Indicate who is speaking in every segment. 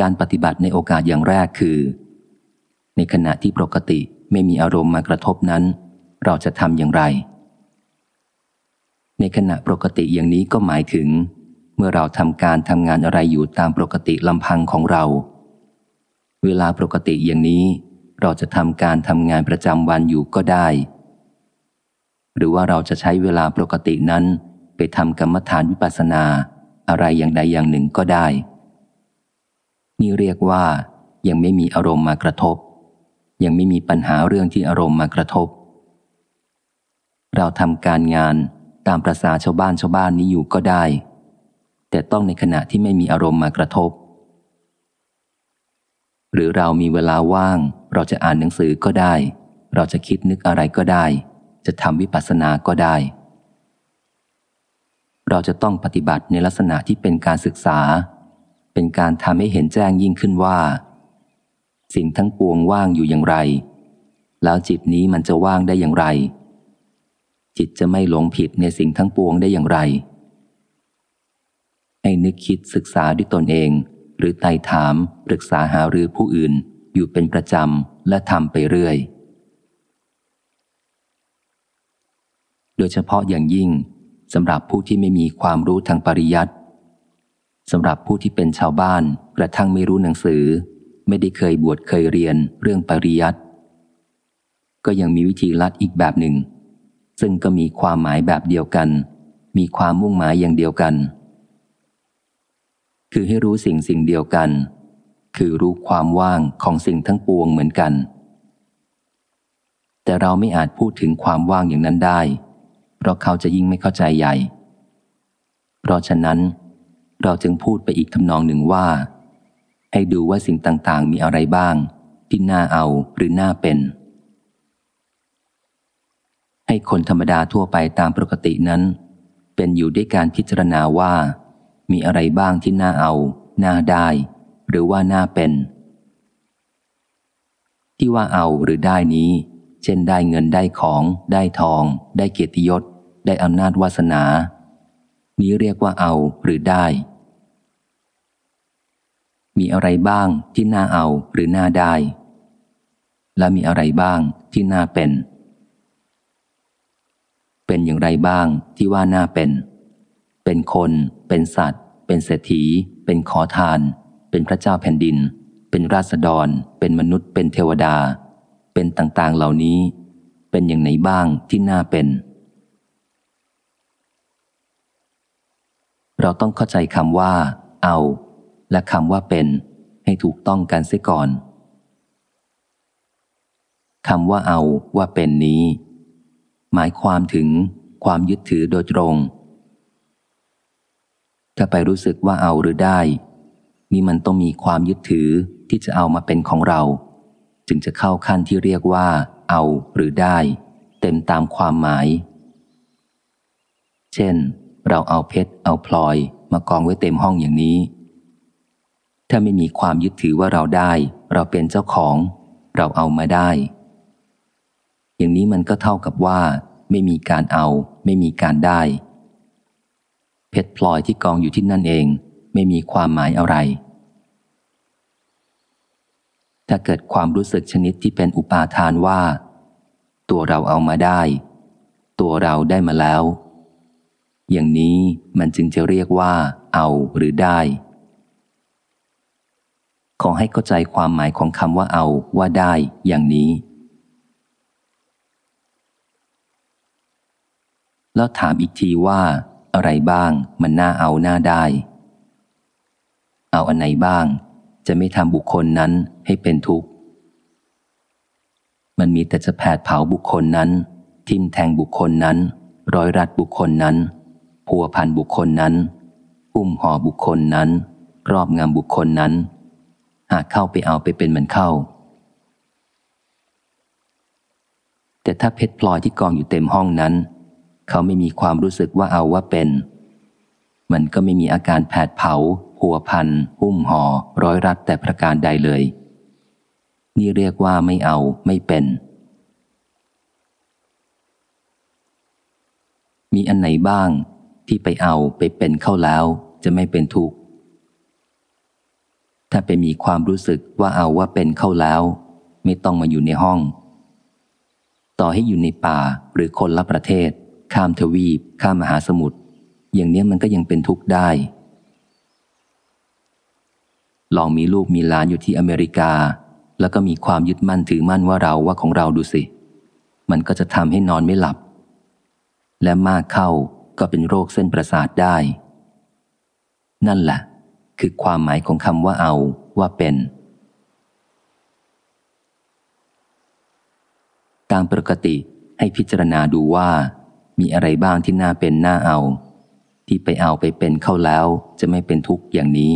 Speaker 1: การปฏิบัติในโอกาสอย่างแรกคือ ในขณะที่ปกติไม่มีอารมณ์มากระทบนั้น เราจะทำอย่างไร ในขณะปกติอย่างนี้ก็หมายถึง เมื่อเราทำการทำงานอะไรอยู่ตามปกติลำพังของเรา เวลาปกติอย่างนี้ เราจะทำการทำงานประจำวันอยู่ก็ได้ หรือว่าเราจะใช้เวลาปกตินั้น ไปทำกรรมฐานวิปัสสนา อะไรอย่างใดอย่างหนึ่งก็ได้ นี่เรียกว่า ยังไม่มีอารมณ์มากระทบ ยังไม่มีปัญหาเรื่องที่อารมณ์มากระทบ เราทำการงานตามประษาชาวบ้านชาวบ้านนี้อยู่ก็ได้ แต่ต้องในขณะที่ไม่มีอารมณ์มากระทบ หรือเรามีเวลาว่าง เราจะอ่านหนังสือก็ได้ เราจะคิดนึกอะไรก็ได้ จะทำวิปัสสนาก็ได้ เราจะต้องปฏิบัติในลักษณะที่เป็นการศึกษา เป็นการทำให้เห็นแจ้งยิ่งขึ้นว่า สิ่งทั้งปวงว่างอยู่อย่างไร แล้วจิตนี้มันจะว่างได้อย่างไร จิตจะไม่หลงผิดในสิ่งทั้งปวงได้อย่างไร ให้นึกคิดศึกษาด้วยตนเอง หรือไต่ถามปรึกษาหารือผู้อื่นอยู่เป็นประจำและทำไปเรื่อย โดยเฉพาะอย่างยิ่งสำหรับผู้ที่ไม่มีความรู้ทางปริยัติ สำหรับผู้ที่เป็นชาวบ้านกระทั่งไม่รู้หนังสือ ไม่ได้เคยบวชเคยเรียนเรื่องปริยัติก็ยังมีวิธีลัดอีกแบบหนึ่ง ซึ่งก็มีความหมายแบบเดียวกัน มีความมุ่งหมายอย่างเดียวกัน คือให้รู้สิ่งสิ่งเดียวกัน คือรู้ความว่างของสิ่งทั้งปวงเหมือนกัน แต่เราไม่อาจพูดถึงความว่างอย่างนั้นได้ เพราะเขาจะยิ่งไม่เข้าใจใหญ่ เพราะฉะนั้น เราจึงพูดไปอีกทำนองหนึ่งว่า ให้ดูว่าสิ่งต่างๆ มีอะไรบ้าง ที่น่าเอาหรือน่าเป็น ให้คนธรรมดาทั่วไปตามปกตินั้น เป็นอยู่ด้วยการพิจารณาว่า มีอะไรบ้างที่น่าเอา น่าได้ หรือว่าน่าเป็น ที่ว่าเอาหรือได้นี้ เช่นได้เงินได้ของ ได้ทอง ได้เกียรติยศ ได้อำนาจวาสนา นี้เรียกว่าเอาหรือได้ มีอะไรบ้างที่น่าเอาหรือน่าได้ และมีอะไรบ้างที่น่าเป็น เป็นอย่างไรบ้างที่ว่าน่าเป็น เป็นคน เป็นสัตว์ เป็นเศรษฐี เป็นขอทาน เป็นพระเจ้าแผ่นดิน เป็นราษฎร เป็นมนุษย์ เป็นเทวดา เป็นต่างๆเหล่านี้ เป็นอย่างไหนบ้างที่น่าเป็น เราต้องเข้าใจคำว่า เอา และคำว่าเป็น ให้ถูกต้องกันเสียก่อนคำว่าเอาว่าเป็นนี้ หมายความถึงความยึดถือโดยตรง ถ้าไปรู้สึกว่าเอาหรือได้ นี่มันต้องมีความยึดถือที่จะเอามาเป็นของเรา จึงจะเข้าขั้นที่เรียกว่า เอาหรือได้ เต็มตามความหมาย เช่น เราเอาเพชรเอาพลอยมากองไว้เต็มห้องอย่างนี้ ถ้าไม่มีความยึดถือว่าเราได้ เราเป็นเจ้าของ เราเอามาได้ อย่างนี้มันก็เท่ากับว่า ไม่มีการเอา ไม่มีการได้ เพชรพลอยที่กองอยู่ที่นั่นเอง ไม่มีความหมายอะไร ถ้าเกิดความรู้สึกชนิดที่เป็นอุปาทานว่า ตัวเราเอามาได้ ตัวเราได้มาแล้ว อย่างนี้มันจึงจะเรียกว่า เอาหรือได้ ขอให้เข้าใจความหมายของคำว่าเอาว่าได้ อย่างนี้ แล้วถามอีกทีว่า อะไรบ้างมันน่าเอาน้าได้ เอาอันไหนบ้าง จะไม่ทำบุคคลนั้นให้เป็นทุกข์มันมีแต่จะแผดเผาบุคคลนั้น ทิมแทงบุคคลนั้น ร้อยรัดบุคคลนั้น พัวพันบุคคลนั้น อุ้มห่อบุคคลนั้น รอบงามบุคคลนั้น หากเข้าไปเอาไปเป็นมันเข้า แต่ถ้าเพชรพลอยที่กองอยู่เต็มห้องนั้น เขาไม่มีความรู้สึกว่าเอาว่าเป็น มันก็ไม่มีอาการแผดเผาหัวพันหุ้มหอ่อร้อยรัดแต่ประการใดเลย นี่เรียกว่าไม่เอาไม่เป็น มีอันไหนบ้าง ที่ไปเอาไปเป็นเข้าแล้วจะไม่เป็นทุกข์ ถ้าไปมีความรู้สึกว่าเอาว่าเป็นเข้าแล้ว ไม่ต้องมาอยู่ในห้อง ต่อให้อยู่ในป่าหรือคนละประเทศ ข้ามทวีป ข้ามมหาสมุทรอย่างนี้มันก็ยังเป็นทุกข์ได้ ลองมีลูกมีหลานอยู่ที่อเมริกา แล้วก็มีความยึดมั่นถือมั่นว่าเราว่าของเราดูสิ มันก็จะทำให้นอนไม่หลับ และมากเข้า ก็เป็นโรคเส้นประสาทได้ นั่นแหละ คือความหมายของคำว่าเอาว่าเป็น ตามปกติให้พิจารณาดูว่า มีอะไรบ้างที่น่าเป็นน่าเอา ที่ไปเอาไปเป็นเข้าแล้วจะไม่เป็นทุกข์อย่างนี้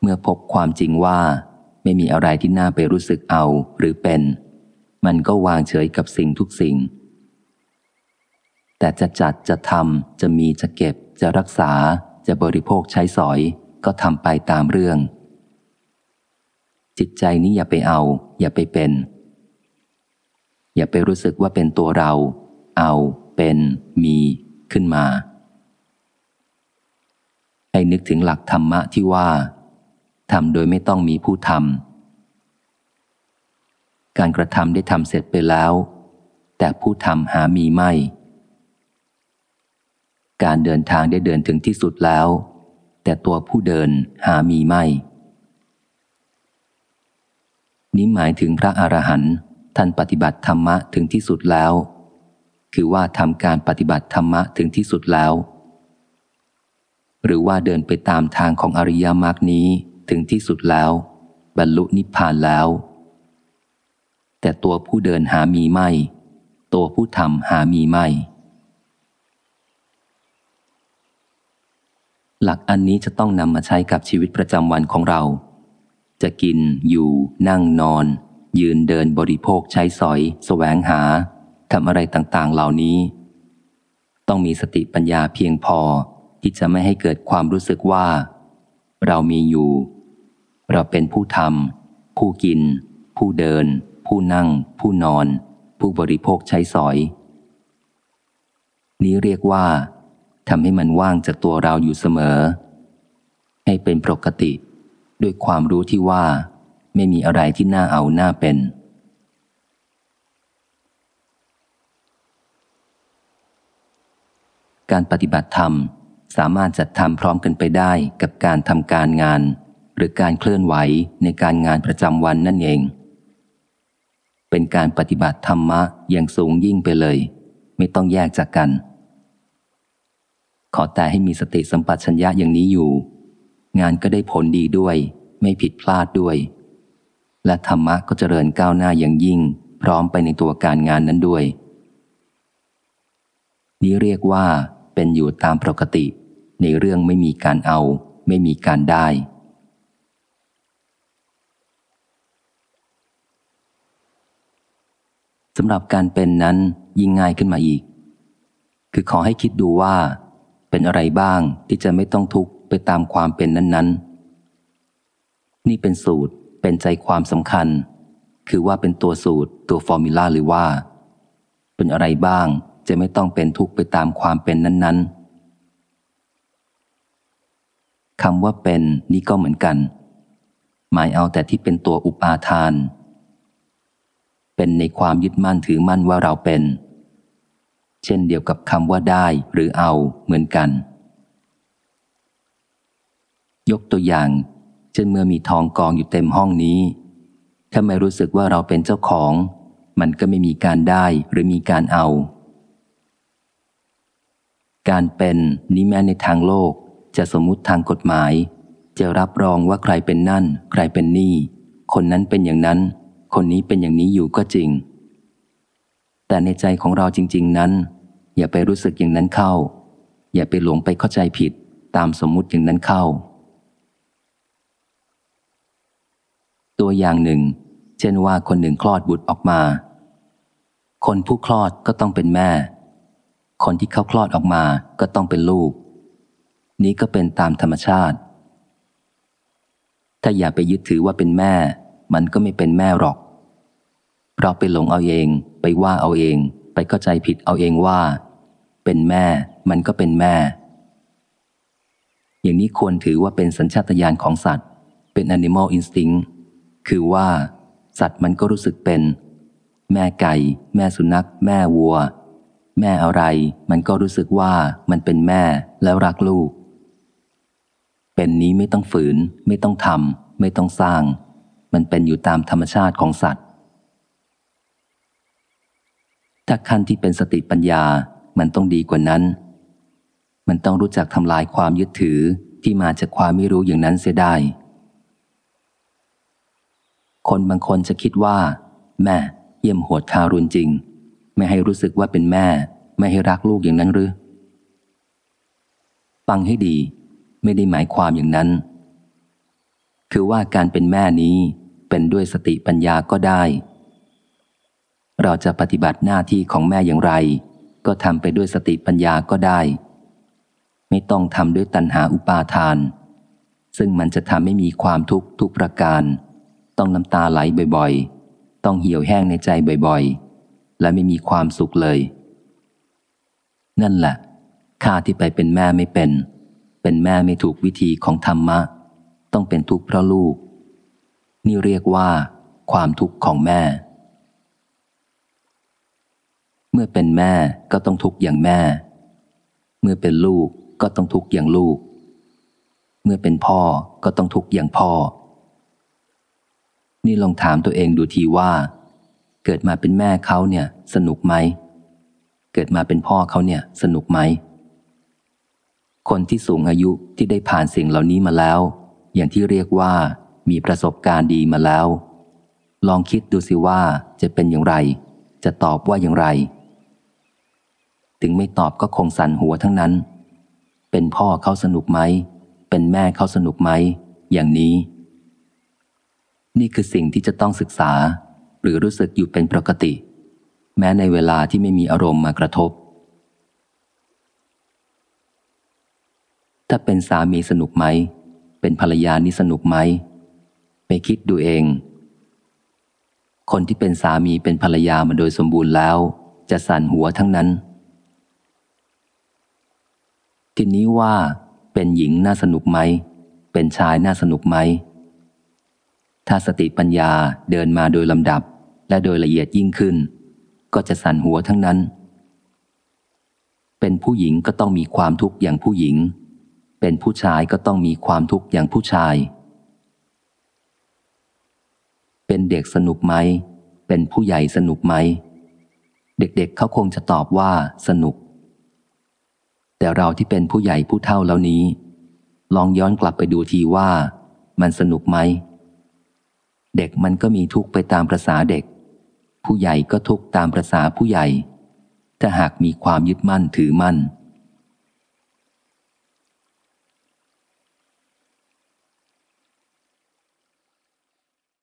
Speaker 1: เมื่อพบความจริงว่า ไม่มีอะไรที่น่าไปรู้สึกเอาหรือเป็น มันก็วางเฉยกับสิ่งทุกสิ่ง แต่จะจัดจะทำจะมีจะเก็บ จะรักษา จะบริโภคใช้สอย ก็ทำไปตามเรื่อง จิตใจนี้อย่าไปเอา อย่าไปเป็น อย่าไปรู้สึกว่าเป็นตัวเรา เอา เป็น มี ขึ้นมา ให้นึกถึงหลักธรรมะที่ว่าทำโดยไม่ต้องมีผู้ทำการกระทำได้ทำเสร็จไปแล้ว แต่ผู้ทำหามีไม่ การเดินทางได้เดินถึงที่สุดแล้ว แต่ตัวผู้เดินหามีไม่ นี้หมายถึงพระอรหันต์ท่านปฏิบัติธรรมะถึงที่สุดแล้ว คือว่าทำการปฏิบัติธรรมะถึงที่สุดแล้ว หรือว่าเดินไปตามทางของอริยมรรคนี้ถึงที่สุดแล้ว บรรลุนิพพานแล้ว แต่ตัวผู้เดินหามีไม่ ตัวผู้ทำหามีไม่ หลักอันนี้จะต้องนำมาใช้กับชีวิตประจำวันของเรา จะกินอยู่ นั่งนอน ยืนเดินบริโภคใช้สอยสแสวงหาทำอะไรต่างๆ เหล่านี้ ต้องมีสติปัญญาเพียงพอที่จะไม่ให้เกิดความรู้สึกว่า เรามีอยู่ เราเป็นผู้ทำผู้กิน ผู้เดิน ผู้นั่ง ผู้นอน ผู้บริโภคใช้สอย นี้เรียกว่า ทำให้มันว่างจากตัวเราอยู่เสมอ ให้เป็นปกติ ด้วยความรู้ที่ว่า ไม่มีอะไรที่น่าเอาหน้าเป็น การปฏิบัติธรรมสามารถจัดทำพร้อมกันไปได้กับการทำการงาน หรือการเคลื่อนไหวในการงานประจำวันนั่นเอง เป็นการปฏิบัติธรรมะอย่างสูงยิ่งไปเลย ไม่ต้องแยกจากกัน ขอแต่ให้มีสติสัมปชัญญะอย่างนี้อยู่ งานก็ได้ผลดีด้วย ไม่ผิดพลาดด้วย และธรรมะก็เจริญก้าวหน้าอย่างยิ่ง พร้อมไปในตัวการงานนั้นด้วย นี้เรียกว่าเป็นอยู่ตามปกติ ในเรื่องไม่มีการเอา ไม่มีการได้ สำหรับการเป็นนั้นยิ่งง่ายขึ้นมาอีก คือขอให้คิดดูว่า เป็นอะไรบ้างที่จะไม่ต้องทุกข์ไปตามความเป็นนั้น ๆ นี่เป็นสูตรเป็นใจความสำคัญ คือว่าเป็นตัวสูตรตัวฟอร์มูลาหรือว่า เป็นอะไรบ้างจะไม่ต้องเป็นทุกข์ไปตามความเป็นนั้น ๆคำว่าเป็นนี่ก็เหมือนกัน หมายเอาแต่ที่เป็นตัวอุปาทาน เป็นในความยึดมั่นถือมั่นว่าเราเป็น เช่นเดียวกับคำว่าได้หรือเอาเหมือนกัน ยกตัวอย่าง เช่นเมื่อมีทองกองอยู่เต็มห้องนี้ ถ้าไม่รู้สึกว่าเราเป็นเจ้าของ มันก็ไม่มีการได้หรือมีการเอา การเป็นนี้แม้ในทางโลกจะสมมุติทางกฎหมาย จะรับรองว่าใครเป็นนั่น ใครเป็นนี่ คนนั้นเป็นอย่างนั้น คนนี้เป็นอย่างนี้อยู่ก็จริง แต่ในใจของเราจริง ๆ นั้น อย่าไปรู้สึกอย่างนั้นเข้า อย่าไปหลงไปเข้าใจผิดตามสมมุติอย่างนั้นเข้า ตัวอย่างหนึ่ง เช่นว่าคนหนึ่งคลอดบุตรออกมา คนผู้คลอดก็ต้องเป็นแม่ คนที่เขาคลอดออกมาก็ต้องเป็นลูก นี้ก็เป็นตามธรรมชาติ ถ้าอย่าไปยึดถือว่าเป็นแม่ มันก็ไม่เป็นแม่หรอก เพราะไปหลงเอาเอง ไปว่าเอาเอง ไปเข้าใจผิดเอาเองว่า เป็นแม่มันก็เป็นแม่ อย่างนี้ควรถือว่าเป็นสัญชาตญาณของสัตว์ เป็น animal instinct คือว่า สัตว์มันก็รู้สึกเป็น แม่ไก่ แม่สุนัข แม่วัว แม่อะไร มันก็รู้สึกว่ามันเป็นแม่แล้วรักลูก เป็นนี้ไม่ต้องฝืน ไม่ต้องทำไม่ต้องสร้าง มันเป็นอยู่ตามธรรมชาติของสัตว์ ถ้าขั้นที่เป็นสติปัญญา มันต้องดีกว่านั้น มันต้องรู้จักทำลายความยึดถือที่มาจากความไม่รู้อย่างนั้นเสียได้ คนบางคนจะคิดว่า แม่เยี่ยมโหดทารุณจริง ไม่ให้รู้สึกว่าเป็นแม่ ไม่ให้รักลูกอย่างนั้นหรือ ฟังให้ดี ไม่ได้หมายความอย่างนั้น คือว่าการเป็นแม่นี้เป็นด้วยสติปัญญาก็ได้ เราจะปฏิบัติหน้าที่ของแม่อย่างไร ก็ทำไปด้วยสติปัญญาก็ได้ ไม่ต้องทำด้วยตัณหาอุปาทาน ซึ่งมันจะทำให้มีความทุกข์ทุกประการ ต้องน้ำตาไหลบ่อยๆ ต้องเหี่ยวแห้งในใจบ่อยๆ และไม่มีความสุขเลย นั่นแหละข้าที่ไปเป็นแม่ไม่เป็น เป็นแม่ไม่ถูกวิธีของธรรมะ ต้องเป็นทุกข์เพราะลูก นี่เรียกว่า ความทุกข์ของแม่ เมื่อเป็นแม่ก็ต้องทุกข์อย่างแม่ เมื่อเป็นลูกก็ต้องทุกข์อย่างลูก เมื่อเป็นพ่อก็ต้องทุกข์อย่างพ่อ นี่ลองถามตัวเองดูทีว่า เกิดมาเป็นแม่เขาเนี่ย สนุกไหม เกิดมาเป็นพ่อเขาเนี่ย สนุกไหม คนที่สูงอายุที่ได้ผ่านสิ่งเหล่านี้มาแล้ว อย่างที่เรียกว่ามีประสบการณ์ดีมาแล้ว ลองคิดดูสิว่าจะเป็นอย่างไร จะตอบว่าอย่างไร ถึงไม่ตอบก็คงสั่นหัวทั้งนั้น เป็นพ่อเขาสนุกไหม เป็นแม่เขาสนุกไหม อย่างนี้ นี่คือสิ่งที่จะต้องศึกษา หรือรู้สึกอยู่เป็นปกติ แม้ในเวลาที่ไม่มีอารมณ์มากระทบ ถ้าเป็นสามีสนุกไหม เป็นภรรยานี่สนุกไหม ไปคิดดูเองคนที่เป็นสามีเป็นภรรยามาโดยสมบูรณ์แล้ว จะสั่นหัวทั้งนั้น ทีนี้ว่าเป็นหญิงน่าสนุกไหม เป็นชายน่าสนุกไหม ถ้าสติปัญญาเดินมาโดยลำดับและโดยละเอียดยิ่งขึ้น ก็จะสั่นหัวทั้งนั้น เป็นผู้หญิงก็ต้องมีความทุกข์อย่างผู้หญิง เป็นผู้ชายก็ต้องมีความทุกข์อย่างผู้ชาย เป็นเด็กสนุกไหม เป็นผู้ใหญ่สนุกไหม เด็กๆเเขาคงจะตอบว่าสนุก แต่เราที่เป็นผู้ใหญ่ผู้เท่าแล้วนี้ ลองย้อนกลับไปดูทีว่า มันสนุกไหม เด็กมันก็มีทุกไปตามประษาเด็ก ผู้ใหญ่ก็ทุกตามประษาผู้ใหญ่ ถ้าหากมีความยึดมั่นถือมั่น